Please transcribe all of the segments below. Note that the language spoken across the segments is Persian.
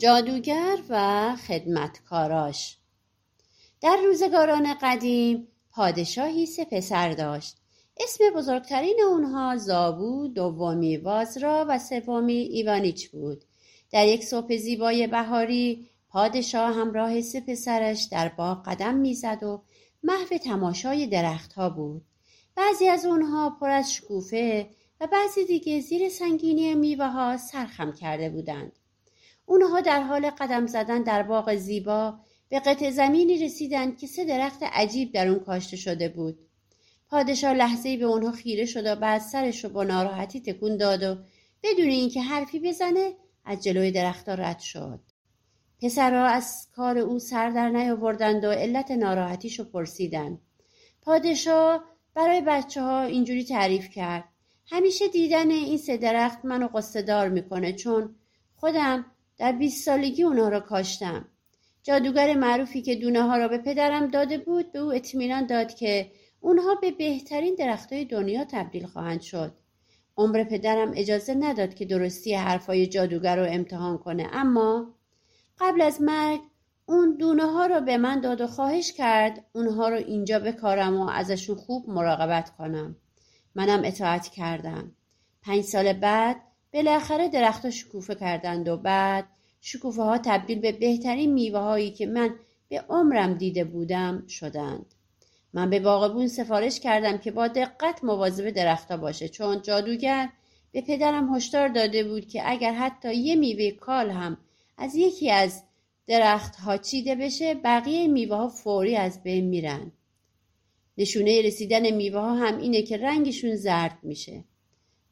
جادوگر و خدمتکاراش در روزگاران قدیم پادشاهی سه پسر داشت اسم بزرگترین اونها زابو، دومی وازرا و سومی ایوانیچ بود. در یک صبح زیبای بهاری پادشاه همراه سه پسرش در باغ قدم می‌زد و محو تماشای درختها بود. بعضی از اونها پر از شکوفه و بعضی دیگه زیر سنگینی میوه ها سرخم کرده بودند. اونها در حال قدم زدن در باغ زیبا به قطع زمینی رسیدند که سه درخت عجیب در اون کاشته شده بود. پادشاه لحظه به اونها خیره شد و بعد سرش رو با ناراحتی تکون داد و بدون اینکه حرفی بزنه از جلوی درختها رد شد. پسرها از کار او سر در نیاوردند و علت ناراحتیش رو پرسیدند. پادشاه برای بچه ها اینجوری تعریف کرد. همیشه دیدن این سه درخت منو قصه دار می‌کنه چون خودم در بیست سالگی اونا رو کاشتم جادوگر معروفی که دونه ها را به پدرم داده بود به او اطمینان داد که اونها به بهترین درختای دنیا تبدیل خواهند شد. عمر پدرم اجازه نداد که درستی حرفای جادوگر رو امتحان کنه اما قبل از مرگ اون دونه ها رو به من داد و خواهش کرد اونها رو اینجا بکارم و ازشون خوب مراقبت کنم. منم اطاعت کردم. پنج سال بعد بالاخره درختها شکوفه کردند و بعد شکوفه ها تبدیل به بهترین میوه هایی که من به عمرم دیده بودم شدند. من به باغبون سفارش کردم که با دقت مواظب درختها باشه چون جادوگر به پدرم هشدار داده بود که اگر حتی یه میوه کال هم از یکی از درختها چیده بشه بقیه میوه ها فوری از بین میرن نشونه رسیدن میوه ها هم اینه که رنگشون زرد میشه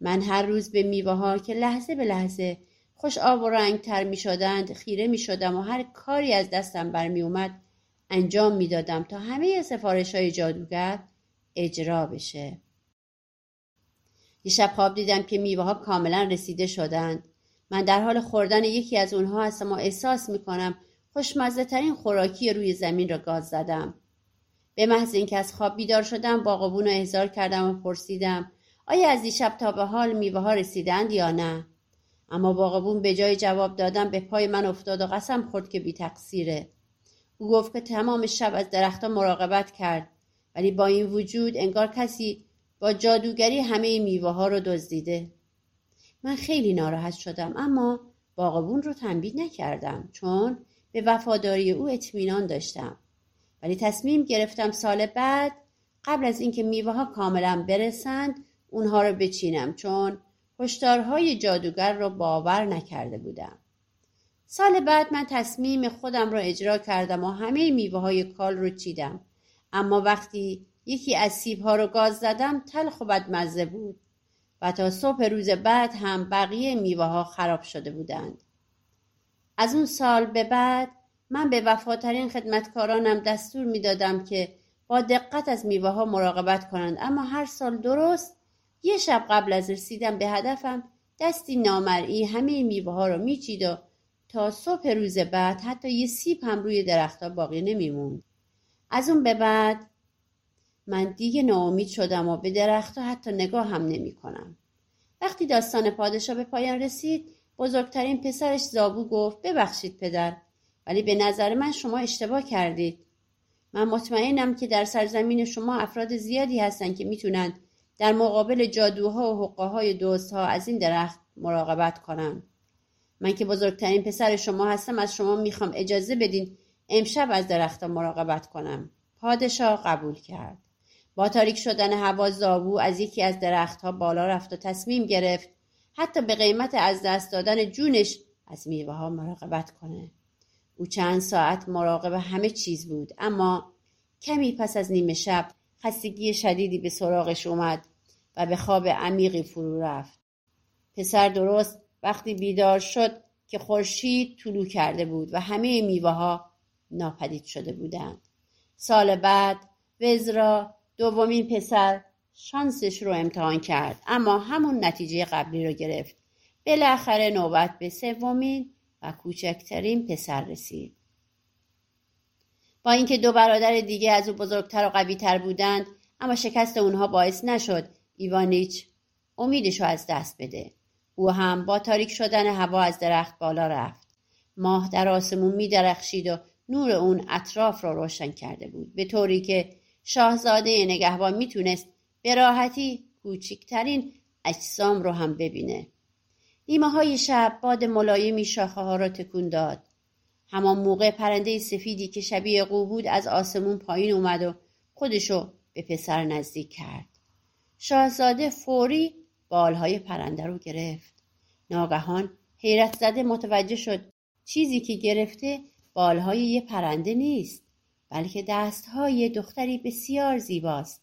من هر روز به میوه ها که لحظه به لحظه خوش آب و رنگ تر می شدند خیره می شدم و هر کاری از دستم برمی اومد انجام می‌دادم تا همه سفارش های جادوگر اجرا بشه. یه شب خواب دیدم که میوه ها کاملا رسیده شدند. من در حال خوردن یکی از اونها هستم و احساس می‌کنم خوشمزه ترین خوراکی روی زمین را گاز زدم. به محض اینکه از خواب بیدار شدم باغبون رو احضار کردم و پرسیدم آیا از دیشب تا به حال میوه ها رسیدند یا نه؟ اما باغبون به جای جواب دادم به پای من افتاد و قسم خورد که بی تقصیره. او گفت که تمام شب از درختها مراقبت کرد ولی با این وجود انگار کسی با جادوگری همه میوه ها رو دزدیده. من خیلی ناراحت شدم اما باغبون رو تنبیه نکردم چون به وفاداری او اطمینان داشتم. ولی تصمیم گرفتم سال بعد قبل از اینکه میوه ها کاملا برسند اونها رو بچینم چون هشدارهای جادوگر رو باور نکرده بودم. سال بعد من تصمیم خودم را اجرا کردم و همه میوه های کال رو چیدم. اما وقتی یکی از سیب ها رو گاز زدم تلخ و بدمزه بود و تا صبح روز بعد هم بقیه میوه ها خراب شده بودند. از اون سال به بعد من به وفاترین خدمتکارانم دستور می‌دادم که با دقت از میوه ها مراقبت کنند اما هر سال درست یه شب قبل از رسیدن به هدفم دستی نامرئی همه میوه ها رو میچید و تا صبح روز بعد حتی یه سیب هم روی درختها باقی نمیموند از اون به بعد من دیگه ناامید شدم و به درختها حتی نگاه هم نمی کنم. وقتی داستان پادشاه به پایان رسید بزرگترین پسرش زابو گفت ببخشید پدر ولی به نظر من شما اشتباه کردید من مطمئنم که در سرزمین شما افراد زیادی هستند که می‌تونند در مقابل جادوها و حقه های دوست ها از این درخت مراقبت کنند. من که بزرگترین پسر شما هستم از شما می‌خوام اجازه بدین امشب از درختها مراقبت کنم. پادشاه قبول کرد. با تاریک شدن هوا زابو از یکی از درختها بالا رفت و تصمیم گرفت حتی به قیمت از دست دادن جونش از میوه ها مراقبت کنه. او چند ساعت مراقب همه چیز بود اما کمی پس از نیمه شب خستگی شدیدی به سراغش اومد و به خواب عمیقی فرو رفت. پسر درست وقتی بیدار شد که خورشید طلوع کرده بود و همه میوه ها ناپدید شده بودند. سال بعد وزرا دومین پسر شانسش رو امتحان کرد اما همون نتیجه قبلی رو گرفت. بالاخره نوبت به سومین و کوچکترین پسر رسید. با اینکه دو برادر دیگه از او بزرگتر و قویتر بودند اما شکست اونها باعث نشد ایوانیچ امیدش از دست بده. او هم با تاریک شدن هوا از درخت بالا رفت. ماه در آسمون می درخشید و نور اون اطراف را روشن کرده بود به طوری که شاهزاده نگهبان می‌تونست به راحتی کوچکترین اجسام رو هم ببینه. نیمه های شب باد ملایمی شاخه ها را تکون داد. همان موقع پرنده سفیدی که شبیه قو بود از آسمون پایین اومد و خودشو به پسر نزدیک کرد. شاهزاده فوری بالهای پرنده رو گرفت. ناگهان حیرت زده متوجه شد چیزی که گرفته بالهای یه پرنده نیست بلکه دستهای دختری بسیار زیباست.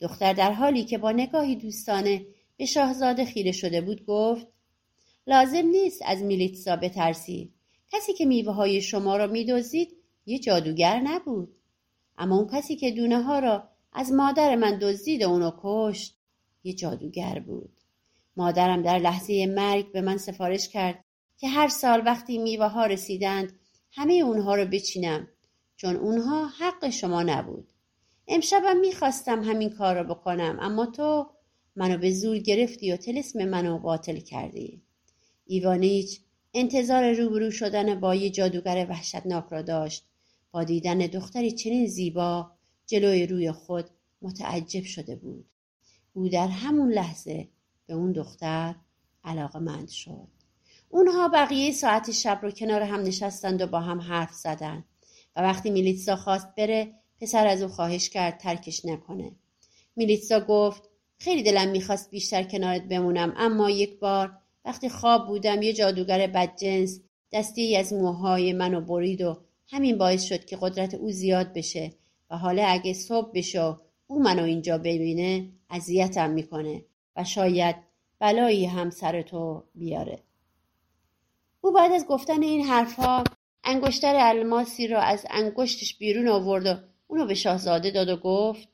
دختر در حالی که با نگاهی دوستانه به شاهزاده خیره شده بود گفت لازم نیست از میلیتسا بترسید کسی که میوه های شما را میدزدید یه جادوگر نبود. اما اون کسی که دونه ها را از مادر من دزدید و اونو کشت یه جادوگر بود. مادرم در لحظه مرگ به من سفارش کرد که هر سال وقتی میوه ها رسیدند همه اونها رو بچینم چون اونها حق شما نبود. امشبم می‌خواستم همین کار رو بکنم اما تو منو به زور گرفتی و تلسم منو باطل کردی. ایوانیچ انتظار روبرو شدن با یه جادوگر وحشتناک را داشت. با دیدن دختری چنین زیبا جلوی روی خود متعجب شده بود. او در همون لحظه به اون دختر علاقمند شد. اونها بقیه ساعت شب رو کنار هم نشستند و با هم حرف زدند و وقتی میلیتسا خواست بره پسر از او خواهش کرد ترکش نکنه. میلیتسا گفت خیلی دلم می‌خواست بیشتر کنارت بمونم اما یک بار وقتی خواب بودم یه جادوگر بدجنس دستی از موهای منو برید و همین باعث شد که قدرت او زیاد بشه و حالا اگه صبح بشه او منو اینجا ببینه اذیتم می‌کنه و شاید بلایی هم سر تو بیاره. او بعد از گفتن این حرفها انگشتر الماسی را از انگشتش بیرون آورد و اونو به شاهزاده داد و گفت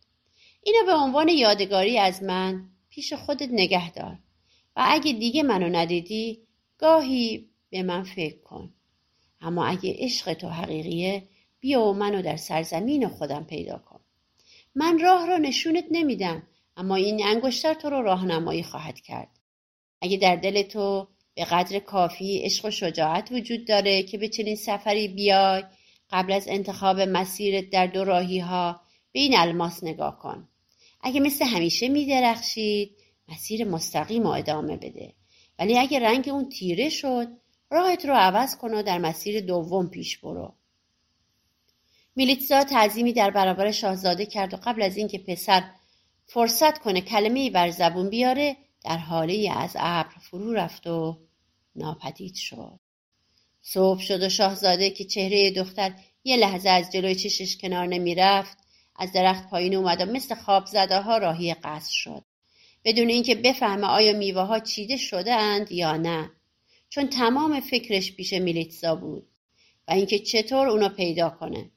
اینو به عنوان یادگاری از من پیش خودت نگه دار. و اگه دیگه منو ندیدی گاهی به من فکر کن. اما اگه عشق تو حقیقیه بیا و منو در سرزمین خودم پیدا کن. من راه را نشونت نمیدم اما این انگشتر تو رو راهنمایی خواهد کرد. اگه در دل تو به قدر کافی عشق و شجاعت وجود داره که به چنین سفری بیای قبل از انتخاب مسیرت در دو راهی ها به این الماس نگاه کن. اگه مثل همیشه میدرخشید مسیر مستقیم و ادامه بده. ولی اگه رنگ اون تیره شد راهت رو عوض کن و در مسیر دوم پیش برو. میلیتزا تعظیمی در برابر شاهزاده کرد و قبل از اینکه پسر فرصت کنه کلمه بر زبون بیاره در حاله از ابر فرو رفت و ناپدید شد. صبح شد و شاهزاده که چهره دختر یه لحظه از جلوی چشش کنار نمی‌رفت از درخت پایین اومد و مثل خواب زده ها راهی قصر شد. بدون اینکه بفهمه آیا میوه ها چیده شده اند یا نه. چون تمام فکرش پیش میلیتزا بود و اینکه چطور اونو پیدا کنه.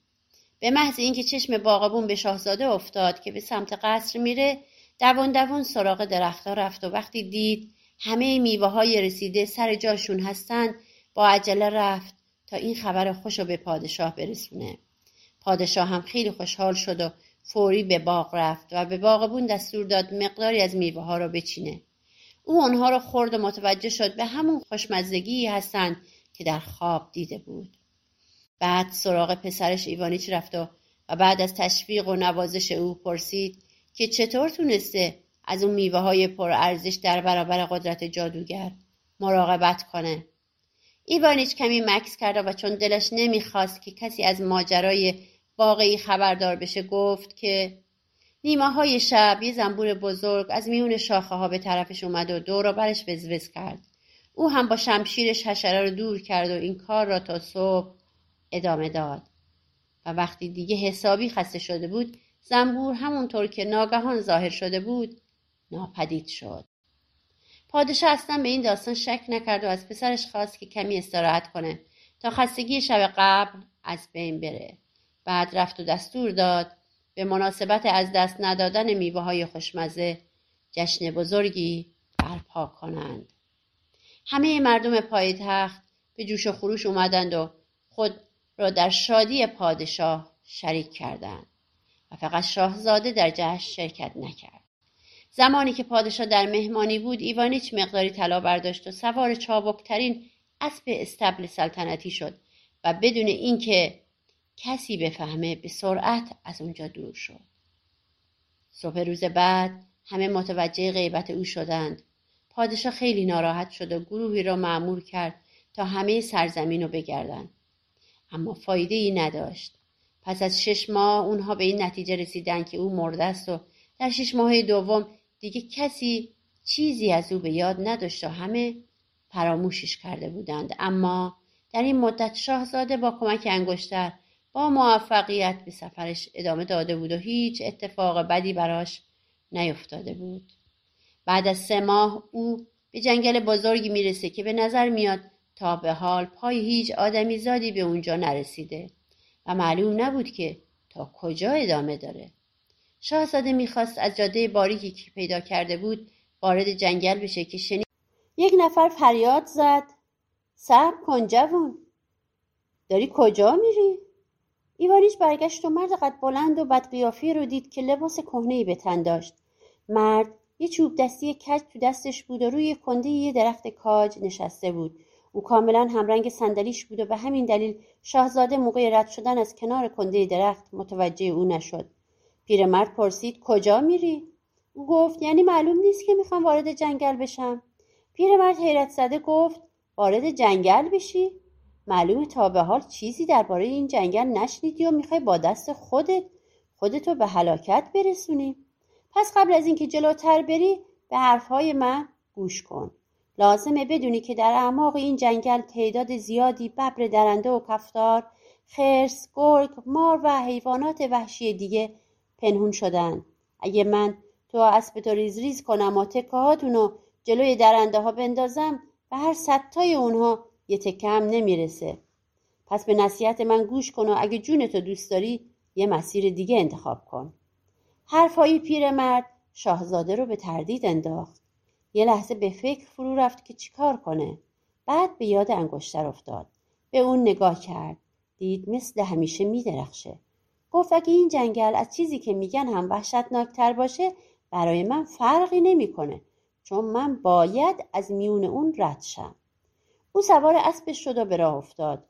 به محض اینکه چشم باغبون به شاهزاده افتاد که به سمت قصر میره دوان دوان سراغ درختها رفت و وقتی دید همه میوه های رسیده سر جاشون هستند با عجله رفت تا این خبر خوش رو به پادشاه برسونه. پادشاه هم خیلی خوشحال شد و فوری به باغ رفت و به باغبون دستور داد مقداری از میوه ها رو بچینه. او آنها رو خورد و متوجه شد به همون خوشمزگی هستند که در خواب دیده بود. بعد سراغ پسرش ایوانیچ رفت و, و بعد از تشویق و نوازش او پرسید که چطور تونسته از اون میوه های پر ارزش در برابر قدرت جادوگر مراقبت کنه؟ ایوانیچ کمی مکس کرد و چون دلش نمی‌خواست که کسی از ماجرای واقعی خبردار بشه گفت که نیمه های شب یه زنبور بزرگ از میون شاخه ها به طرفش اومد و دور برش وزوز کرد. او هم با شمشیرش حشره رو دور کرد و این کار را تا صبح ادامه داد. و وقتی دیگه حسابی خسته شده بود زنبور همونطور که ناگهان ظاهر شده بود ناپدید شد. پادشاه اصلا به این داستان شک نکرد و از پسرش خواست که کمی استراحت کنه تا خستگی شب قبل از بین بره. بعد رفت و دستور داد به مناسبت از دست ندادن میوه های خوشمزه جشن بزرگی برپا کنند. همه مردم پایتخت به جوش و خروش اومدند و خود را در شادی پادشاه شریک کردند و فقط شاهزاده در جشن شرکت نکرد. زمانی که پادشاه در مهمانی بود ایوانیچ مقداری طلا برداشت و سوار چابکترین اسب استبل سلطنتی شد و بدون اینکه کسی بفهمه به سرعت از اونجا دور شد صبح روز بعد همه متوجه غیبت او شدند. پادشاه خیلی ناراحت شد و گروهی را معمور کرد تا همه سرزمین رو بگردند. اما فایده ای نداشت. پس از شش ماه اونها به این نتیجه رسیدن که او مرده است و در شش ماه دوم دیگه کسی چیزی از او به یاد نداشت و همه فراموشش کرده بودند. اما در این مدت شاهزاده با کمک انگشتر با موفقیت به سفرش ادامه داده بود و هیچ اتفاق بدی براش نیفتاده بود. بعد از سه ماه او به جنگل بزرگی می‌رسه که به نظر میاد تا به حال پای هیچ آدمی زادی به اونجا نرسیده و معلوم نبود که تا کجا ادامه داره. شاهزاده می‌خواست از جاده باریکی که پیدا کرده بود وارد جنگل بشه که شنید یک نفر فریاد زد. صبر کن جوون داری کجا میری؟ ایواریش برگشت و مرد قد بلند و بدقیافی رو دید که لباس کهنهای به تن داشت. مرد یه چوب دستی کج تو دستش بود و روی کنده یه درخت کاج نشسته بود. او کاملا همرنگ صندلیش بود و به همین دلیل شاهزاده موقع رد شدن از کنار کنده درخت متوجه او نشد. پیرمرد پرسید کجا میری؟ او گفت یعنی معلوم نیست که می‌خوام وارد جنگل بشم. پیرمرد حیرت زده گفت وارد جنگل بشی؟ معلومه تا به حال چیزی درباره این جنگل نشنیدی و می‌خوای با دست خودت خودتو به هلاکت برسونی. پس قبل از اینکه جلوتر بری به حرفهای من گوش کن. لازمه بدونی که در اعماق این جنگل تعداد زیادی ببر درنده و کفتار خرس گرگ مار و حیوانات وحشی دیگه پنهون شدن. اگه من تو اسب تو ریز ریز کنم و تکه جلوی درنده ها بندازم و هر ستای اونها یه تکه هم نمی‌رسه. پس به نصیحت من گوش کن و اگه جونتو دوست داری یه مسیر دیگه انتخاب کن. حرفایی پیرمرد شاهزاده رو به تردید انداخت. یه لحظه به فکر فرو رفت که چیکار کنه. بعد به یاد انگشتر افتاد. به اون نگاه کرد. دید مثل همیشه میدرخشه. گفت اگه این جنگل از چیزی که میگن هم وحشتناکتر باشه برای من فرقی نمی‌کنه. چون من باید از میون اون رد شم. او سوار اسبش شد و به راه افتاد.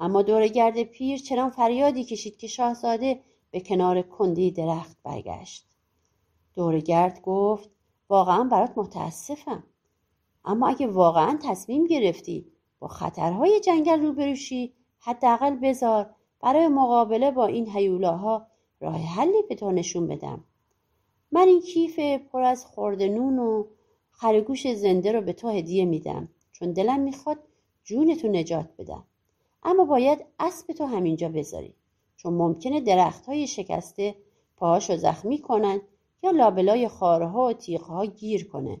اما دورگرد پیر چنان فریادی کشید که شاهزاده به کنار کندی درخت برگشت. دورگرد گفت واقعا برات متاسفم. اما اگه واقعا تصمیم گرفتی با خطرهای جنگل روبروشی حداقل بذار برای مقابله با این هیولاها راه حلی به تو نشون بدم. من این کیف پر از خورده نون و خرگوش زنده رو به تو هدیه میدم. چون دلم می‌خواد جونتو نجات بدم. اما باید اسب تو همینجا بذاری چون ممکنه درخت های شکسته پاهاشو زخمی کنن یا لابلای خارها و تیغها گیر کنه.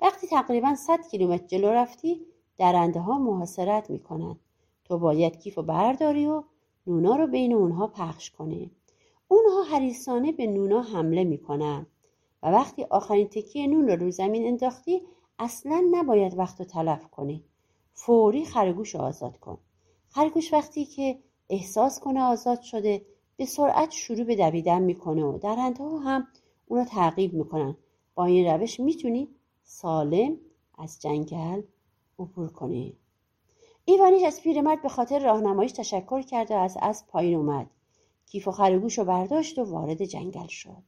وقتی تقریبا 100 کیلومتر جلو رفتی درنده ها محاصرت می‌کنن. تو باید کیف و برداری و نونا رو بین اونها پخش کنه اونها حریصانه به نونا حمله می‌کنن. و وقتی آخرین تکیه نون رو رو زمین انداختی اصلا نباید وقت رو تلف کنی. فوری خرگوش رو آزاد کن. خرگوش وقتی که احساس کنه آزاد شده به سرعت شروع به دویدن می‌کنه و در ها هم اونو تعقیب می‌کنن. با این روش می‌تونی سالم از جنگل عبور کنی. ایوانیش از پیرمرد به خاطر راهنماییش تشکر کرد و از اسب پایین اومد. کیف و خرگوش رو برداشت و وارد جنگل شد.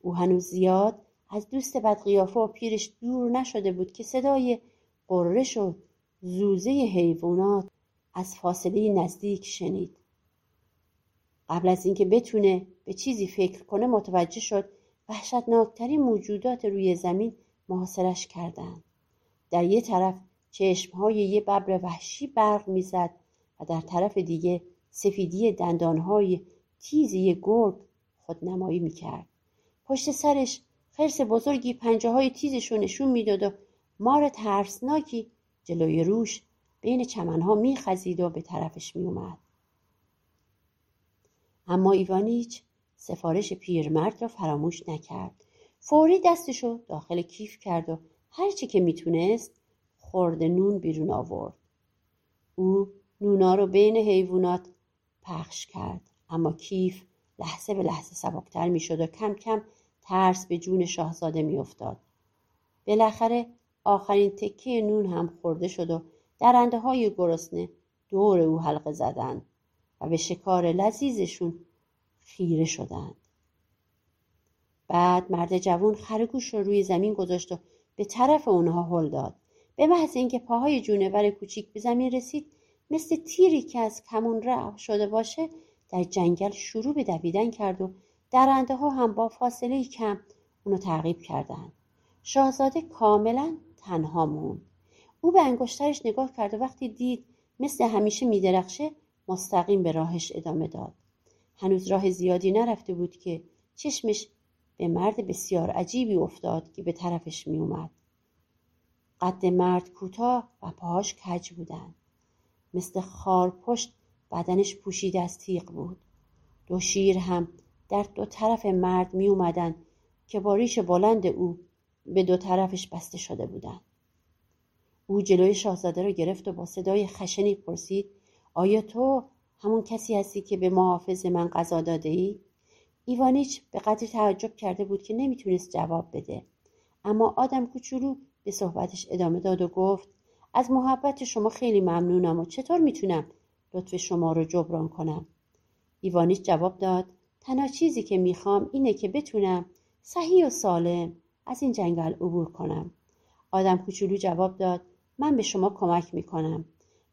او هنوز زیاد از دوست بدقیافه و پیرش دور نشده بود که صدای قررش و زوزه حیوانات از فاصله نزدیک شنید. قبل از اینکه بتونه به چیزی فکر کنه متوجه شد وحشتناکترین موجودات روی زمین محاصرش کردند. در یه طرف چشمهای یه ببر وحشی برق می‌زد و در طرف دیگه سفیدی دندانهای تیز یه گرگ خودنمایی می‌کرد. پشت سرش خرس بزرگی پنجه های تیزش رو نشون می‌داد و مار ترسناکی جلوی روش بین چمنها میخزید و به طرفش میومد اما ایوانیچ سفارش پیرمرد را فراموش نکرد. فوری دستشو داخل کیف کرد و هرچی که می‌تونست خورده نون بیرون آورد. او نونا رو بین حیوانات پخش کرد اما کیف لحظه به لحظه سبکتر می‌شد و کم کم ترس به جون شاهزاده میافتاد. بالاخره آخرین تکه نون هم خورده شد و درنده های گرسنه دور او حلقه زدند و به شکار لذیذشون خیره شدند. بعد مرد جوان خرگوش رو روی زمین گذاشت و به طرف اونها هل داد. به محض اینکه پاهای جونور کوچیک به زمین رسید مثل تیری که از کمون رفت شده باشه در جنگل شروع به دویدن کرد و درنده ها هم با فاصله کم اونو تعقیب کردند شاهزاده کاملا تنها موند. او به انگشترش نگاه کرد و وقتی دید مثل همیشه میدرخشه مستقیم به راهش ادامه داد. هنوز راه زیادی نرفته بود که چشمش به مرد بسیار عجیبی افتاد که به طرفش میومد قد مرد کوتاه و پاهاش کج بودند. مثل پشت بدنش پوشیده از تیغ بود. دو شیر هم در دو طرف مرد می اومدن که با ریش بلند او به دو طرفش بسته شده بودند او جلوی شاهزاده را گرفت و با صدای خشنی پرسید آیا تو همون کسی هستی که به محافظ من غذا داده ای؟ ایوانیچ به قدری تعجب کرده بود که نمی‌تونست جواب بده. اما آدم کوچولو به صحبتش ادامه داد و گفت از محبت شما خیلی ممنونم و چطور می‌تونم لطف شما رو جبران کنم؟ ایوانیچ جواب داد تنها چیزی که می‌خوام اینه که بتونم صحیح و سالم از این جنگل عبور کنم. آدم کوچولو جواب داد من به شما کمک می‌کنم.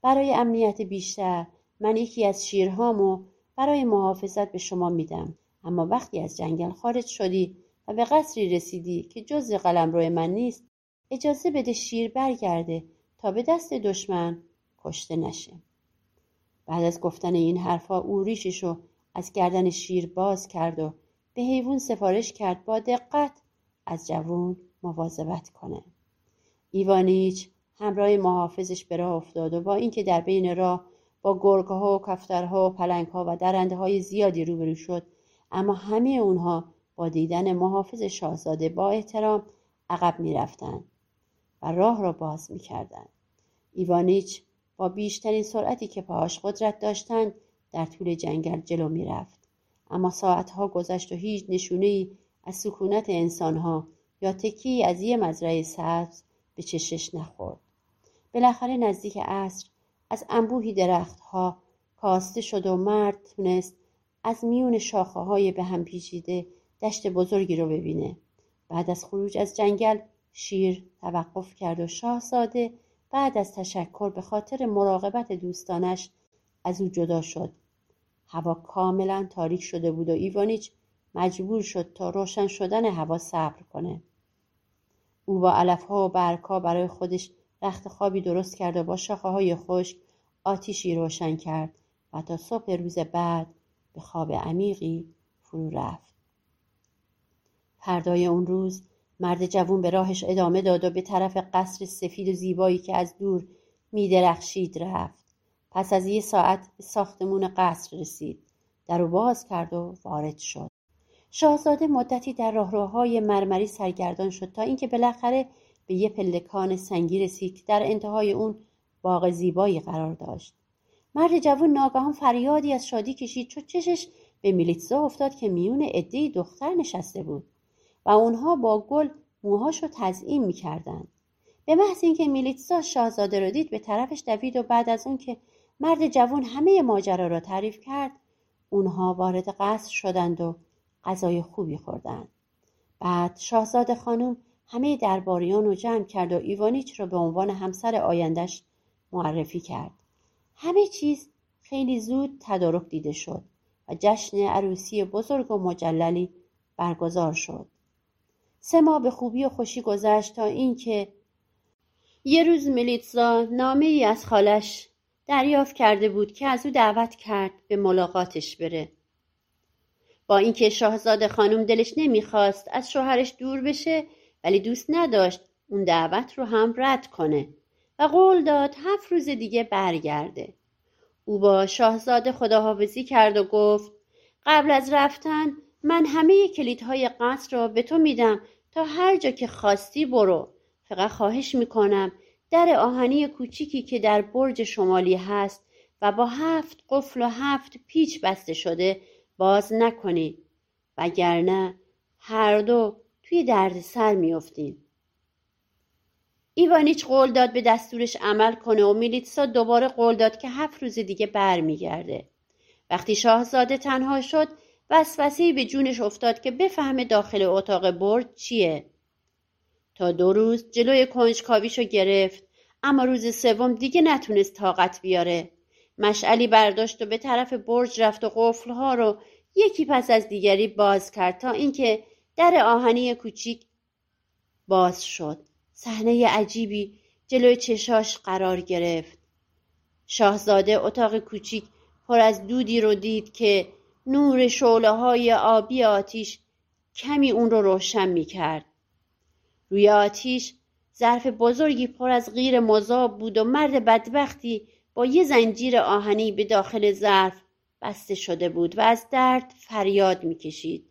برای امنیت بیشتر من یکی از شیرهامو برای محافظت به شما میدم. اما وقتی از جنگل خارج شدی و به قصری رسیدی که جز قلم روی من نیست اجازه بده شیر برگرده تا به دست دشمن کشته نشه. بعد از گفتن این حرفها او ریششو از گردن شیر باز کرد و به حیوان سفارش کرد با دقت از جوون مواظبت کنه. ایوانیچ همراه محافظش به راه افتاد و با اینکه در بین راه با گرگها و کفترها و پلنگها و درنده های زیادی روبرو شد اما همه اونها با دیدن محافظ شاهزاده با احترام عقب می‌رفتند و راه را باز می‌کردند. ایوانیچ با بیشترین سرعتی که پاهاش قدرت داشتند در طول جنگل جلو می‌رفت. اما ساعتها گذشت و هیچ نشونه از سکونت انسانها یا تکی از یه مزرعه سبز به چشش نخورد. بالاخره نزدیک عصر از انبوهی درختها کاسته شد و مرد تونست از میون شاخه های به هم پیچیده دشت بزرگی رو ببینه. بعد از خروج از جنگل شیر توقف کرد و شاهزاده بعد از تشکر به خاطر مراقبت دوستانش از او جدا شد. هوا کاملا تاریک شده بود و ایوانیچ مجبور شد تا روشن شدن هوا صبر کنه. او با علفها و برگها برای خودش رخت خوابی درست کرد و با شاخه های خشک آتیشی روشن کرد و تا صبح روز بعد به خواب عمیقی فرو رفت. فردای اون روز مرد جوون به راهش ادامه داد و به طرف قصر سفید و زیبایی که از دور میدرخشید رفت. پس از یه ساعت به ساختمون قصر رسید. در باز کرد و وارد شد. شاهزاده مدتی در راهروهای مرمری سرگردان شد تا اینکه بالاخره به یه پلکان سنگی رسید که در انتهای اون باغ زیبایی قرار داشت. مرد جوان ناگهان فریادی از شادی کشید چون چشش به میلیتزا افتاد که میون عدهای دختر نشسته بود و اونها با گل موهاش رو تزئین می‌کردند. به محض اینکه میلیتسا شاهزاده رو دید به طرفش دوید و بعد از اون که مرد جوان همه ماجرا را تعریف کرد. اونها وارد قصر شدند و غذای خوبی خوردند. بعد شاهزاده خانم همه درباریان رو جمع کرد و ایوانیچ را به عنوان همسر آیندش معرفی کرد. همه چیز خیلی زود تدارک دیده شد و جشن عروسی بزرگ و مجللی برگزار شد. سه ماه به خوبی و خوشی گذشت تا اینکه یه روز میلیتزا نامه ای از خالش دریافت کرده بود که از او دعوت کرد به ملاقاتش بره. با اینکه شاهزاده خانم دلش نمی‌خواست از شوهرش دور بشه ولی دوست نداشت اون دعوت رو هم رد کنه و قول داد هفت روز دیگه برگرده. او با شاهزاده خداحافظی کرد و گفت قبل از رفتن من همه کلیدهای قصر را به تو میدم تا هر جا که خواستی برو. فقط خواهش می‌کنم در آهنی کوچیکی که در برج شمالی هست و با هفت قفل و هفت پیچ بسته شده باز نکنی وگرنه هر دو توی دردسر میافتین ایوانیچ قول داد به دستورش عمل کنه و میلیتسا دوباره قول داد که هفت روز دیگه برمیگرده. وقتی شاهزاده تنها شد وسوسه به جونش افتاد که بفهمه داخل اتاق برج چیه. تا دو روز جلوی کنجکاویشو گرفت. اما روز سوم دیگه نتونست طاقت بیاره. مشعلی برداشت و به طرف برج رفت و قفلها رو یکی پس از دیگری باز کرد تا اینکه در آهنی کوچیک باز شد. صحنه عجیبی جلوی چشاش قرار گرفت. شاهزاده اتاق کوچیک پر از دودی رو دید که نور شعله های آبی آتیش کمی اون رو روشن می کرد. روی آتیش ظرف بزرگی پر از غیر مذاب بود و مرد بدبختی با یه زنجیر آهنی به داخل ظرف بسته شده بود و از درد فریاد می‌کشید.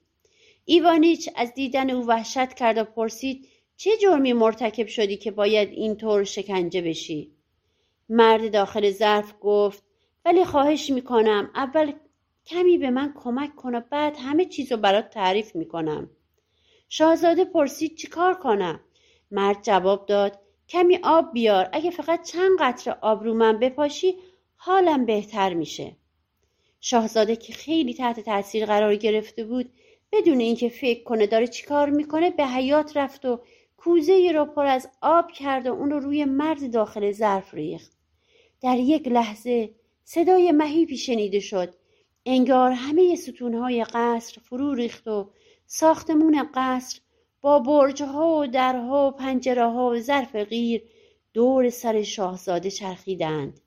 ایوانیچ از دیدن او وحشت کرد و پرسید چه جرمی مرتکب شدی که باید اینطور شکنجه بشی؟ مرد داخل ظرف گفت ولی خواهش می‌کنم اول کمی به من کمک کن و بعد همه چیز رو برات تعریف می‌کنم. شاهزاده پرسید چیکار کنم؟ مرد جواب داد کمی آب بیار اگه فقط چند قطره آب رو من بپاشی حالم بهتر میشه. شاهزاده که خیلی تحت تاثیر قرار گرفته بود بدون اینکه فکر کنه داره چیکار می‌کنه به حیات رفت و کوزه ای رو پر از آب کرد و اون رو روی مرد داخل ظرف ریخت. در یک لحظه صدای مهیبی شنیده شد. انگار همه ستونهای قصر فرو ریخت و ساختمون قصر با برجها و درها و پنجره ها و ظرف غیر دور سر شاهزاده چرخیدند.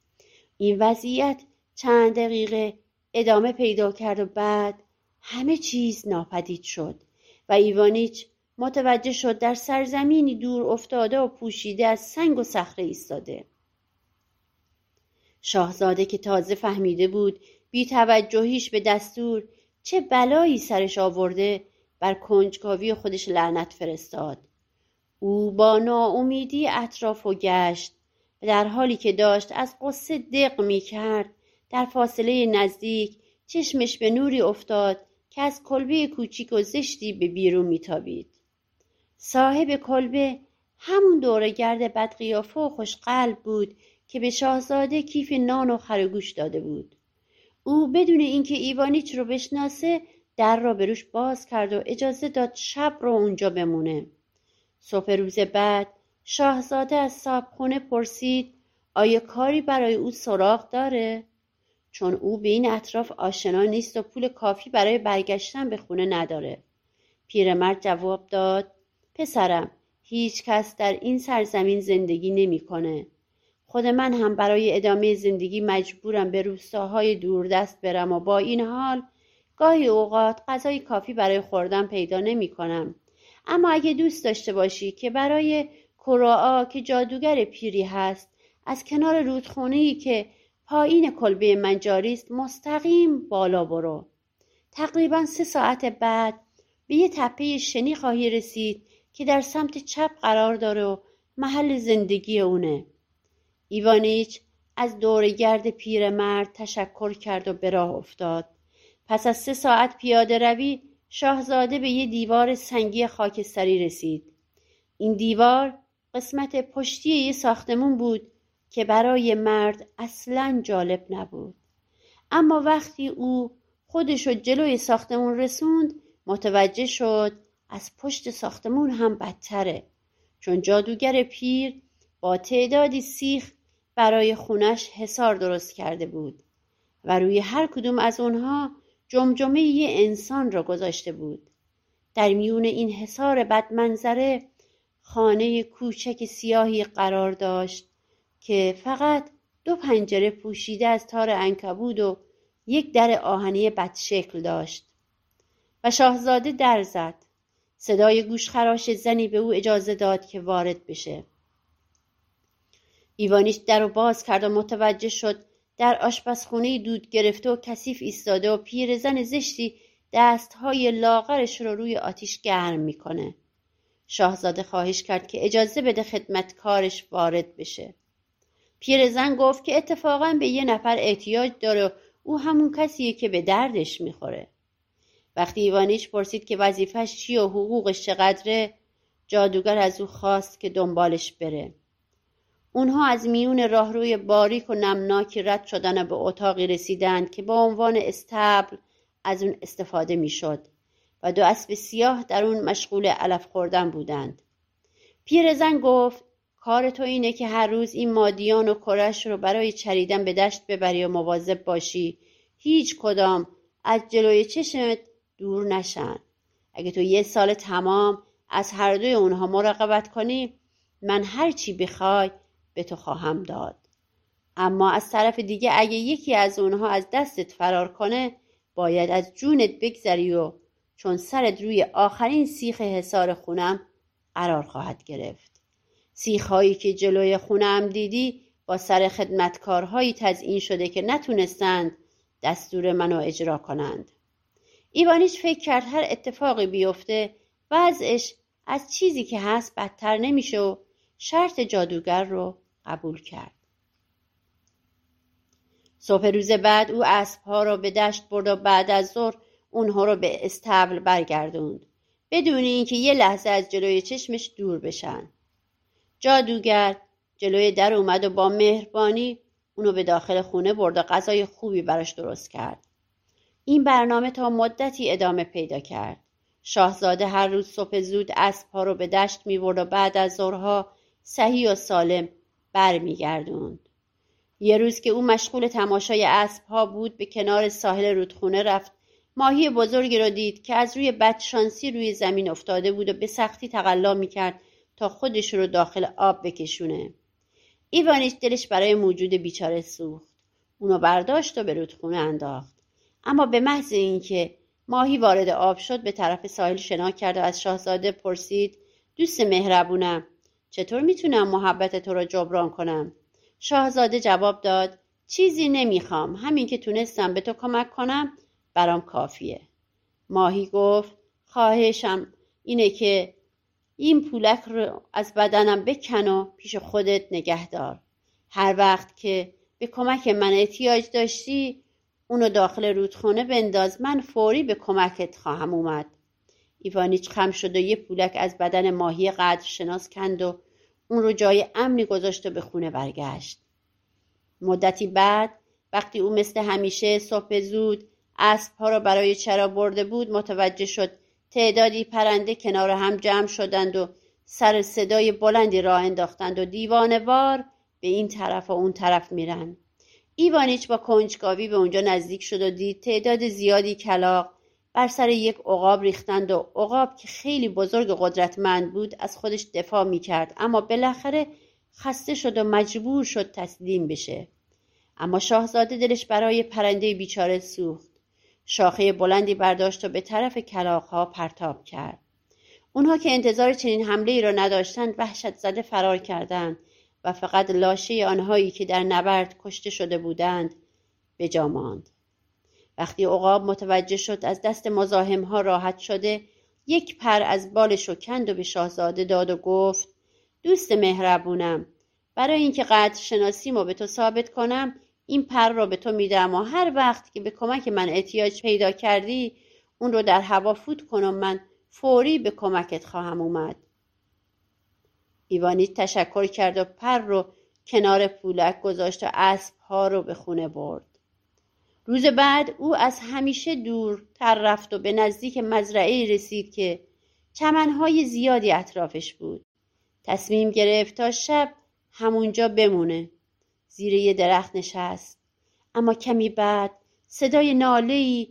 این وضعیت چند دقیقه ادامه پیدا کرد و بعد همه چیز ناپدید شد و ایوانیچ متوجه شد در سرزمینی دور افتاده و پوشیده از سنگ و صخره ایستاده شاهزاده که تازه فهمیده بود بی توجهیش به دستور چه بلایی سرش آورده بر کنجکاوی خودش لعنت فرستاد. او با ناامیدی اطراف و گشت. در حالی که داشت از قصه دق می کرد در فاصله نزدیک چشمش به نوری افتاد که از کلبه کوچیک و زشتی به بیرون میتابید. صاحب کلبه همون دورگرد بدقیافه و خوشقلب بود که به شاهزاده کیف نان و خرگوش داده بود. او بدون اینکه ایوانیچ رو بشناسه در را به روش باز کرد و اجازه داد شب رو اونجا بمونه صبح روز بعد شاهزاده از صابخونه پرسید آیا کاری برای او سراغ داره؟ چون او به این اطراف آشنا نیست و پول کافی برای برگشتن به خونه نداره پیرمرد جواب داد پسرم هیچ کس در این سرزمین زندگی نمی‌کنه. خود من هم برای ادامه زندگی مجبورم به روستاهای دوردست برم و با این حال گاهی اوقات غذای کافی برای خوردن پیدا نمی کنم. اما اگه دوست داشته باشی که برای کراعا که جادوگر پیری هست از کنار رودخونه که پایین کلبه من جاری است مستقیم بالا برو. تقریبا سه ساعت بعد به یه تپه شنی خواهی رسید که در سمت چپ قرار داره و محل زندگی اونه. ایوانیچ از دورگرد پیرمرد تشکر کرد و به راه افتاد. پس از سه ساعت پیاده روی شاهزاده به یه دیوار سنگی خاکستری رسید. این دیوار قسمت پشتی یه ساختمون بود که برای مرد اصلا جالب نبود. اما وقتی او خودش رو جلوی ساختمون رسوند متوجه شد از پشت ساختمون هم بدتره. چون جادوگر پیر با تعدادی سیخ برای خونش حصار درست کرده بود و روی هر کدوم از اونها جمجمه یه انسان را گذاشته بود. در میون این حصار بدمنظره خانه کوچک سیاهی قرار داشت که فقط دو پنجره پوشیده از تار انکبود و یک در آهنی بدشکل داشت. و شاهزاده در زد. صدای گوشخراش زنی به او اجازه داد که وارد بشه. ایوانیش در رو باز کرد و متوجه شد در آشپزخونه دود گرفته و کثیف ایستاده و پیرزن زشتی دستهای لاغرش رو روی آتیش گرم می‌کنه. شاهزاده خواهش کرد که اجازه بده خدمتکارش وارد بشه. پیرزن گفت که اتفاقا به یه نفر احتیاج داره و او همون کسیه که به دردش می‌خوره. وقتی ایوانیچ پرسید که وظیفش چی و حقوقش چقدره جادوگر از او خواست که دنبالش بره. اونها از میون راهروی باریک و نمناکی رد شدن به اتاقی رسیدند که به عنوان استبل از اون استفاده می‌شد و دو اسب سیاه در اون مشغول علف خوردن بودند. پیرزن گفت کار تو اینه که هر روز این مادیان و کرش رو برای چریدن به دشت ببری و مواظب باشی. هیچ کدام از جلوی چشمت دور نشن. اگه تو یه سال تمام از هر دوی اونها مراقبت کنی من هر چی بخوای به تو خواهم داد. اما از طرف دیگه اگه یکی از اونها از دستت فرار کنه باید از جونت بگذری و چون سرت روی آخرین سیخ حصار خونم قرار خواهد گرفت. سیخهایی که جلوی خونم دیدی با سر خدمتکارهایی تزئین شده که نتونستند دستور منو اجرا کنند. ایوانیش فکر کرد هر اتفاقی بیفته وضعش از چیزی که هست بدتر نمیشه و شرط جادوگر رو قبول کرد. صبح روز بعد او اسبها را به دشت برد و بعد از ظهر اونها را به استبل برگردوند. بدون اینکه یه لحظه از جلوی چشمش دور بشن. جادوگر جلوی در اومد و با مهربانی اونو به داخل خونه برد و غذای خوبی براش درست کرد. این برنامه تا مدتی ادامه پیدا کرد. شاهزاده هر روز صبح زود اسبها رو به دشت می‌برد و بعد از ظهرها صحیح و سالم برمیگردوند. یه روز که او مشغول تماشای اسبها بود به کنار ساحل رودخونه رفت. ماهی بزرگی را دید که از روی بدشانسی روی زمین افتاده بود و به سختی تقلا می‌کرد تا خودش رو داخل آب بکشونه. ایوانیش دلش برای موجود بیچاره سوخت. اونو برداشت و به رودخونه انداخت. اما به محض اینکه ماهی وارد آب شد به طرف ساحل شنا کرد و از شاهزاده پرسید دوست مهربونم چطور می‌تونم محبت تو را جبران کنم؟ شاهزاده جواب داد چیزی نمی‌خوام. همین که تونستم به تو کمک کنم برام کافیه. ماهی گفت خواهشم اینه که این پولک رو از بدنم بکن و پیش خودت نگه دار. هر وقت که به کمک من احتیاج داشتی اونو داخل رودخانه بنداز. من فوری به کمکت خواهم اومد. ایوانیچ خم شد و یه پولک از بدن ماهی قدر شناس کند و اون رو جای امنی گذاشت و به خونه برگشت. مدتی بعد وقتی او مثل همیشه صبح زود اسبها را برای چرا برده بود متوجه شد تعدادی پرنده کنار هم جمع شدند و سر صدای بلندی راه انداختند و دیوانوار به این طرف و اون طرف میرن. ایوانیچ با کنجکاوی به اونجا نزدیک شد و دید تعداد زیادی کلاق بر سر یک عقاب ریختند و عقاب که خیلی بزرگ و قدرتمند بود از خودش دفاع می‌کرد. اما بالاخره خسته شد و مجبور شد تسلیم بشه. اما شاهزاده دلش برای پرنده بیچاره سوخت. شاخه بلندی برداشت و به طرف کلاقها پرتاب کرد. اونها که انتظار چنین حمله ای را نداشتند وحشت زده فرار کردند و فقط لاشه آنهایی که در نبرد کشته شده بودند به جا ماند. وقتی عقاب متوجه شد از دست مزاحم ها راحت شده یک پر از بالش و کند و به شاهزاده داد و گفت دوست مهربونم برای اینکه قدر شناسیمو به تو ثابت کنم این پر را به تو میدم و هر وقت که به کمک من احتیاج پیدا کردی اون رو در هوا فوت کنم من فوری به کمکت خواهم اومد. ایوانی تشکر کرد و پر رو کنار پولک گذاشت و اسب ها رو به خونه برد. روز بعد او از همیشه دورتر رفت و به نزدیک مزرعه رسید که چمنهای زیادی اطرافش بود. تصمیم گرفت تا شب همونجا بمونه. زیر یه درخت نشست. اما کمی بعد صدای ناله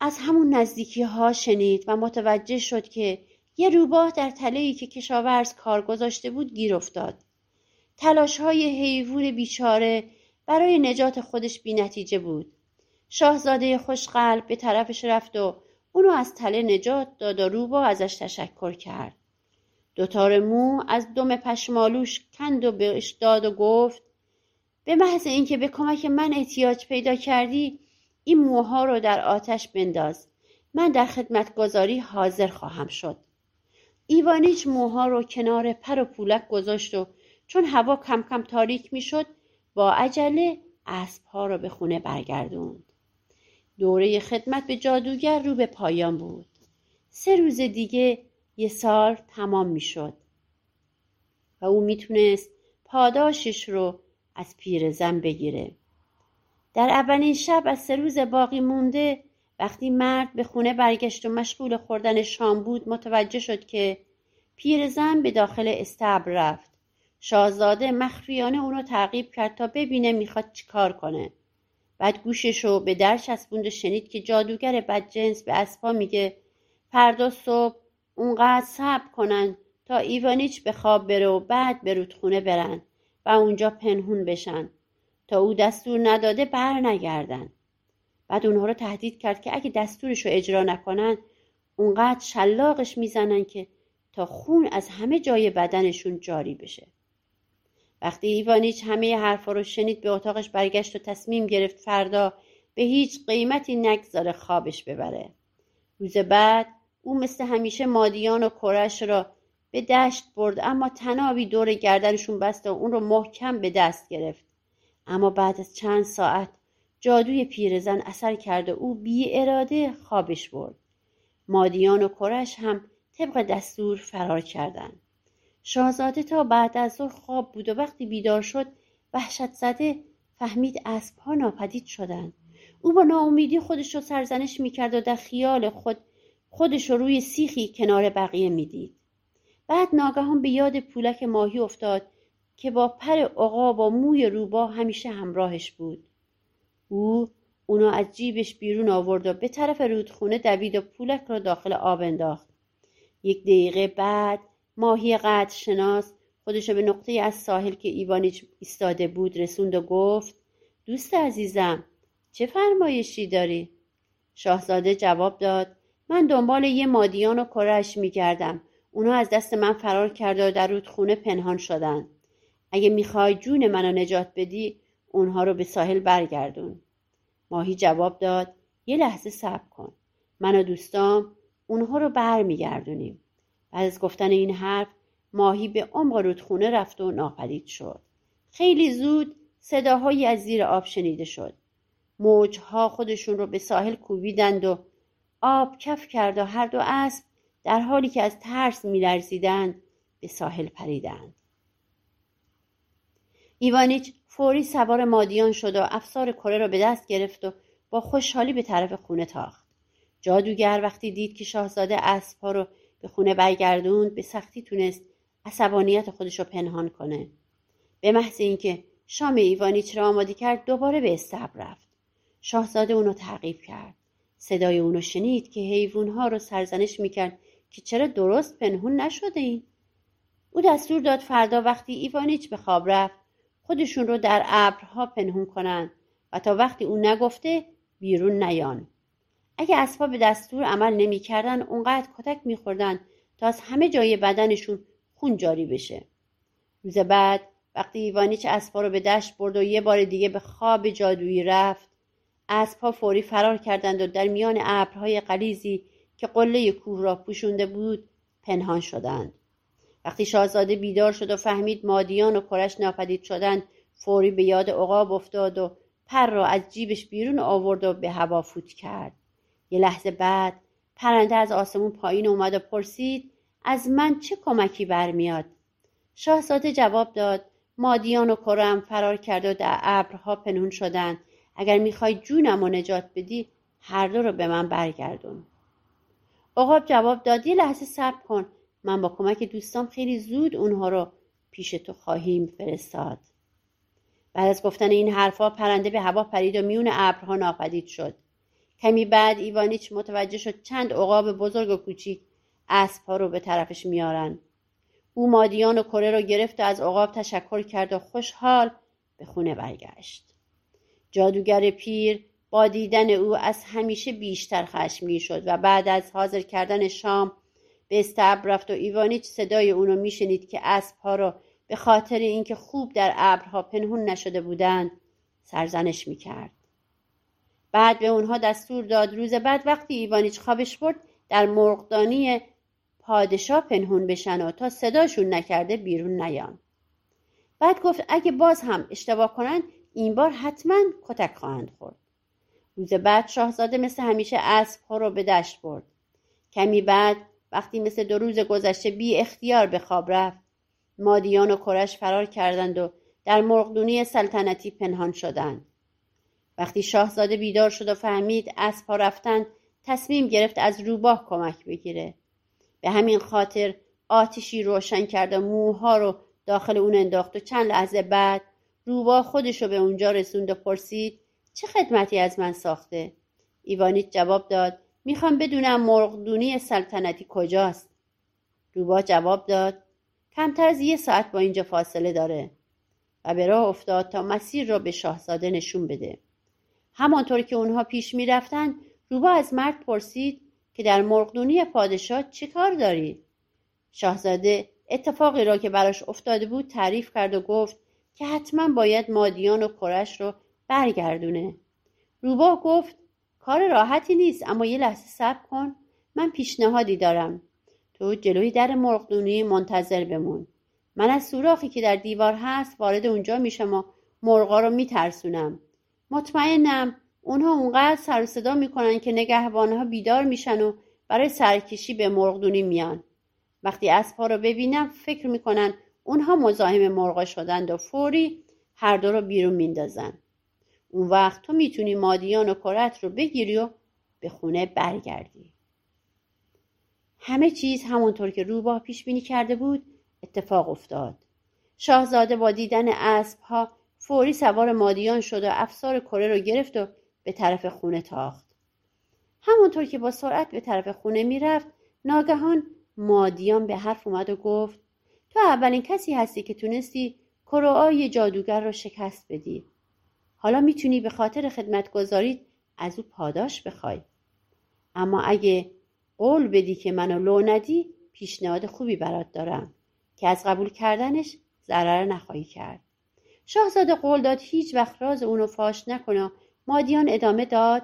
از همون نزدیکی ها شنید و متوجه شد که یه روباه در تله که کشاورز کار گذاشته بود گیر افتاد. تلاش های حیوون بیچاره برای نجات خودش بی نتیجه بود. شاهزاده خوشقلب به طرفش رفت و اونو از تله نجات داد و روباه ازش تشکر کرد. دوتار مو از دم پشمالوش کند و بهش داد و گفت به محض اینکه به کمک من احتیاج پیدا کردی این موها رو در آتش بنداز من در خدمتگذاری حاضر خواهم شد ایوانیچ موها رو کنار پر و پولک گذاشت و چون هوا کم کم تاریک می‌شد با عجله اسبها را به خونه برگردوند. دوره خدمت به جادوگر رو به پایان بود. سه روز دیگه یه سال تمام می‌شد. و او می‌تونست پاداشش رو از پیرزن بگیره. در اولین شب از سه روز باقی مونده وقتی مرد به خونه برگشت و مشغول خوردن شام بود متوجه شد که پیرزن به داخل استبر رفت. شاهزاده مخفیانه اونو تعقیب کرد تا ببینه می‌خواد چیکار کنه. بعد گوشش رو به در چسبوند و شنید که جادوگر بدجنس به اسبا میگه فردا صبح اونقدر صبر کنن تا ایوانیچ به خواب بره و بعد به رودخونه برن و اونجا پنهون بشن. تا او دستور نداده بر نگردن. بعد اونها رو تهدید کرد که اگه دستورش رو اجرا نکنن اونقدر شلاقش می‌زنن که تا خون از همه جای بدنشون جاری بشه. وقتی ایوانیچ همه حرفا رو شنید به اتاقش برگشت و تصمیم گرفت فردا به هیچ قیمتی نگذاره خوابش ببره. روز بعد او مثل همیشه مادیان و کرش را به دشت برد اما تنابی دور گردنشون بست و اون رو محکم به دست گرفت. اما بعد از چند ساعت جادوی پیرزن اثر کرده او بی اراده خوابش برد. مادیان و کرش هم طبق دستور فرار کردند. شاهزاده تا بعد از ظهر خواب بود و وقتی بیدار شد وحشت زده فهمید اسبها ناپدید شدند. او با ناامیدی خودش رو سرزنش می‌کرد و در خیال خود خودش رو روی سیخی کنار بقیه می‌دید. بعد ناگهان به یاد پولک ماهی افتاد که با پر عقاب و موی روبا همیشه همراهش بود. او اونو از جیبش بیرون آورد و به طرف رودخونه دوید و پولک را داخل آب انداخت. یک دقیقه بعد ماهی قدر شناس خودش به نقطه از ساحل که ایوانیچ ایستاده بود رسوند و گفت دوست عزیزم چه فرمایشی داری؟ شاهزاده جواب داد من دنبال یه مادیان و کرش میگردم. اونا از دست من فرار کرده و در رودخونه پنهان شدن. اگه می‌خوای جون منو نجات بدی اونها رو به ساحل برگردون. ماهی جواب داد یه لحظه صبر کن. من و دوستام اونها رو برمیگردونیم. بعد از گفتن این حرف ماهی به عمق رودخونه رفت و ناپدید شد. خیلی زود صداهایی از زیر آب شنیده شد. موجها خودشون رو به ساحل کوبیدند و آب کف کرد و هر دو اسب در حالی که از ترس میلرزیدند به ساحل پریدند. ایوانیچ فوری سوار مادیان شد و افسار کره را به دست گرفت و با خوشحالی به طرف خونه تاخت. جادوگر وقتی دید که شاهزاده اسبها رو به خونه برگردوند به سختی تونست عصبانیت خودش رو پنهان کنه. به محض اینکه شام ایوانیچ را آماده کرد دوباره به استبر رفت. شاهزاده اونو تعقیب کرد. صدای اونو شنید که حیوانها رو سرزنش می‌کرد که چرا درست پنهون نشده این؟ او دستور داد فردا وقتی ایوانیچ به خواب رفت خودشون رو در ابرها پنهون کنند و تا وقتی او نگفته بیرون نیان. اگه اسبا به دستور عمل نمی‌کردن اونقدر کتک میخوردن تا از همه جای بدنشون خون جاری بشه. روز بعد وقتی ایوانیچ اسبا رو به دشت برد و یه بار دیگه به خواب جادویی رفت اسبها فوری فرار کردند و در میان ابرهای قلیزی که قله کوه را پوشونده بود پنهان شدند. وقتی شاهزاده بیدار شد و فهمید مادیان و کرش ناپدید شدند فوری به یاد عقاب افتاد و پر را از جیبش بیرون آورد و به هوا فوت کرد. یه لحظه بعد پرنده از آسمون پایین اومد و پرسید از من چه کمکی برمیاد؟ شاهزاده جواب داد مادیان و کرم فرار کرد و در ابرها پنهون شدند. اگر می‌خوای جونم و نجات بدی هر دو رو به من برگردون. عقاب جواب داد یه لحظه صبر کن. من با کمک دوستان خیلی زود اونها رو پیش تو خواهیم فرستاد. بعد از گفتن این حرفها پرنده به هوا پرید و میون ابرها ناپدید شد. کمی بعد ایوانیچ متوجه شد چند عقاب بزرگ و کوچیک اسبها رو به طرفش میارن. او مادیان و کره رو گرفت و از عقاب تشکر کرد و خوشحال به خونه برگشت. جادوگر پیر با دیدن او از همیشه بیشتر خشمگین شد و بعد از حاضر کردن شام به استبر رفت و ایوانیچ صدای اونو میشنید که اسبها رو به خاطر اینکه خوب در ابرها پنهون نشده بودند سرزنش می‌کرد. بعد به اونها دستور داد. روز بعد وقتی ایوانیچ خوابش برد در مرغدانی پادشاه پنهون بشن و تا صداشون نکرده بیرون نیان. بعد گفت اگه باز هم اشتباه کنن این بار حتما کتک خواهند خورد. روز بعد شاهزاده مثل همیشه اسب رو به دشت برد. کمی بعد وقتی مثل دو روز گذشته بی اختیار به خواب رفت مادیان و کرش فرار کردند و در مرغدونی سلطنتی پنهان شدند. وقتی شاهزاده بیدار شد و فهمید اسبها رفتن تصمیم گرفت از روباه کمک بگیره. به همین خاطر آتیشی روشن کرد و موها رو داخل اون انداخت و چند لحظه بعد روباه خودش رو به اونجا رسوند و پرسید چه خدمتی از من ساخته؟ ایوانیت جواب داد می‌خوام بدونم مرغدونی سلطنتی کجاست؟ روباه جواب داد کمتر از یه ساعت با اینجا فاصله داره. و به راه افتاد تا مسیر را به شاهزاده نشون بده. همانطور که اونها پیش می‌رفتند روبا از مرد پرسید که در مرغدونی پادشاه چه کار دارید شاهزاده اتفاقی را که براش افتاده بود تعریف کرد و گفت که حتما باید مادیان و کرش رو برگردونه. روبا گفت کار راحتی نیست اما یه لحظه صبر کن من پیشنهادی دارم. تو جلوی در مرغدونی منتظر بمون. من از سوراخی که در دیوار هست وارد اونجا میشم و مرغا رو میترسونم. مطمئنم اونها اونقدر سر صدا می‌کنن که نگهبانها بیدار میشن و برای سرکشی به مرغدونی میان. وقتی اسبها رو ببینم فکر می‌کنن اونها مزاحم مرغا شدند و فوری هر دو رو بیرون میندازن. اون وقت تو می‌تونی مادیان و کرت رو بگیری و به خونه برگردی. همه چیز همونطور که روباه پیش بینی کرده بود اتفاق افتاد. شاهزاده با دیدن اسبها فوری سوار مادیان شد و افسار کره رو گرفت و به طرف خونه تاخت. همونطور که با سرعت به طرف خونه می‌رفت ناگهان مادیان به حرف اومد و گفت تو اولین کسی هستی که تونستی کروآی جادوگر رو شکست بدی. حالا می‌تونی به خاطر خدمت گذارید از او پاداش بخوای. اما اگه قول بدی که منو لو ندی پیشنهاد خوبی برات دارم که از قبول کردنش ضرر نخواهی کرد. شاهزاده قول داد هیچ وقت راز اونو فاش نکنه مادیان ادامه داد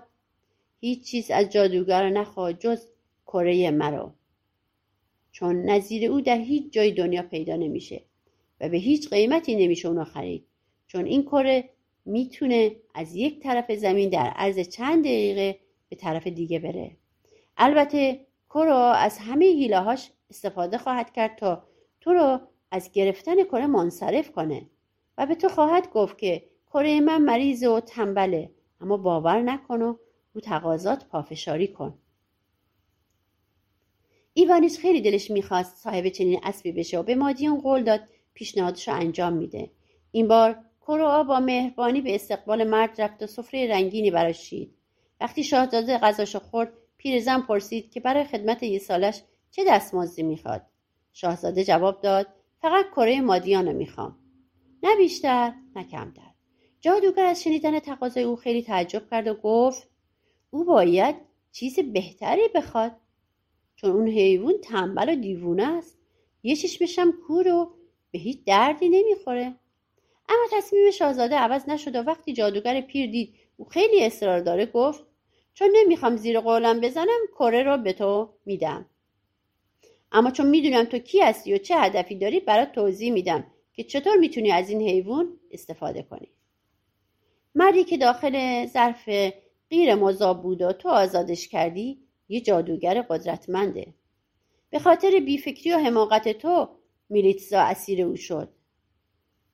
هیچ چیز از جادوگر نخواه جز کره مرا. چون نظیر او در هیچ جای دنیا پیدا نمیشه و به هیچ قیمتی نمیشه اونو خرید. چون این کره می‌تونه از یک طرف زمین در عرض چند دقیقه به طرف دیگه بره. البته کرا از همه هیلاهاش استفاده خواهد کرد تا تو رو از گرفتن کره منصرف کنه. و به تو خواهد گفت که کره من مریض و تنبله. اما باور نکن و رو تقاضات پافشاری کن. ایوانیش خیلی دلش می‌خواست صاحب چنین اسبی بشه و به مادیان قول داد پیشنهادش رو انجام میده. این بار کروآ با مهربانی به استقبال مرد رفت و سفره رنگینی براش شید وقتی شاهزاده غذاشو خورد پیرزن پرسید که برای خدمت یه سالش چه دستمزدی می‌خواد؟ شاهزاده جواب داد فقط کره مادیانو می‌خوام. نه بیشتر نه کمتر. جادوگر از شنیدن تقاضای او خیلی تعجب کرد و گفت او باید چیز بهتری بخواد چون اون حیوان تنبل و دیوونه است. یه چشمشم کور و به هیچ دردی نمی‌خوره. اما تصمیم شاهزاده عوض نشد و وقتی جادوگر پیر دید او خیلی اصرار داره گفت چون نمی‌خوام زیر قولم بزنم کره رو به تو میدم. اما چون می‌دونم تو کی هستی و چه هدفی داری برات توضیح میدم. که چطور می‌تونی از این حیوان استفاده کنی؟ مردی که داخل ظرف غیر مذاب بود و تو آزادش کردی یه جادوگر قدرتمنده. به خاطر بیفکری و حماقت تو میلیتزا اسیر او شد.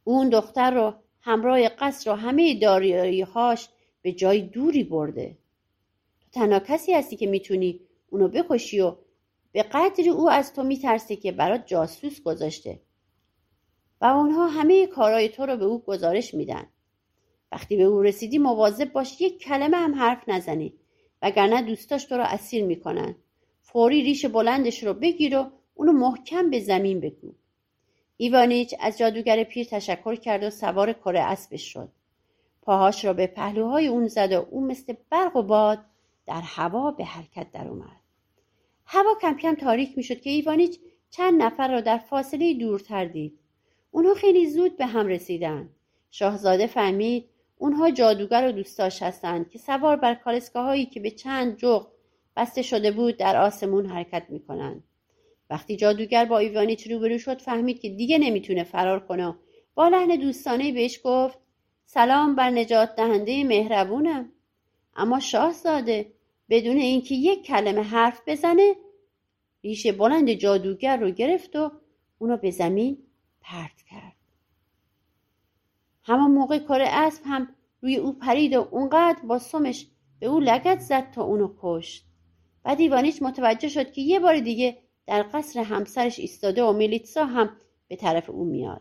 اون دختر رو همراه قصر و همه داریاییهاش به جای دوری برده. تو تنها کسی هستی که می‌تونی اونو بکشی و به قدر او از تو میترسه که برات جاسوس گذاشته. و اونها همه کارهای تو رو به او گزارش میدن. وقتی به او رسیدی مواظب باش یک کلمه هم حرف نزنی وگرنه دوستاش تو رو اسیر می‌کنن. فوری ریش بلندش رو بگیر و اونو محکم به زمین بگو. ایوانیچ از جادوگر پیر تشکر کرد و سوار کره اسبش شد. پاهاش را به پهلوهای اون زد و او مثل برق و باد در هوا به حرکت در اومد. هوا کم کم تاریک می‌شد که ایوانیچ چند نفر را در فاصله دورتر دید. اونها خیلی زود به هم رسیدن. شاهزاده فهمید اونها جادوگر و دوستاش هستند که سوار بر کالسکاهایی که به چند جغ بسته شده بود در آسمون حرکت می‌کنند. وقتی جادوگر با ایوانیچ روبرو شد فهمید که دیگه نمی‌تونه فرار کنه با لحن دوستانه بهش گفت سلام بر نجات دهنده مهربونم. اما شاهزاده بدون اینکه یک کلمه حرف بزنه ریشه بلند جادوگر رو گرفت و اونو به زمین پرت کرد. همان موقع کار اسب هم روی او پرید و اونقدر با سمش به او لگت زد تا اونو کشت. بعد ایوانیچ متوجه شد که یه بار دیگه در قصر همسرش ایستاده و میلیتسا هم به طرف او میاد.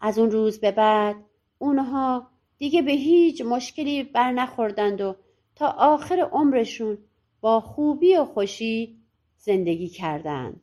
از اون روز به بعد اونها دیگه به هیچ مشکلی بر نخوردند و تا آخر عمرشون با خوبی و خوشی زندگی کردند.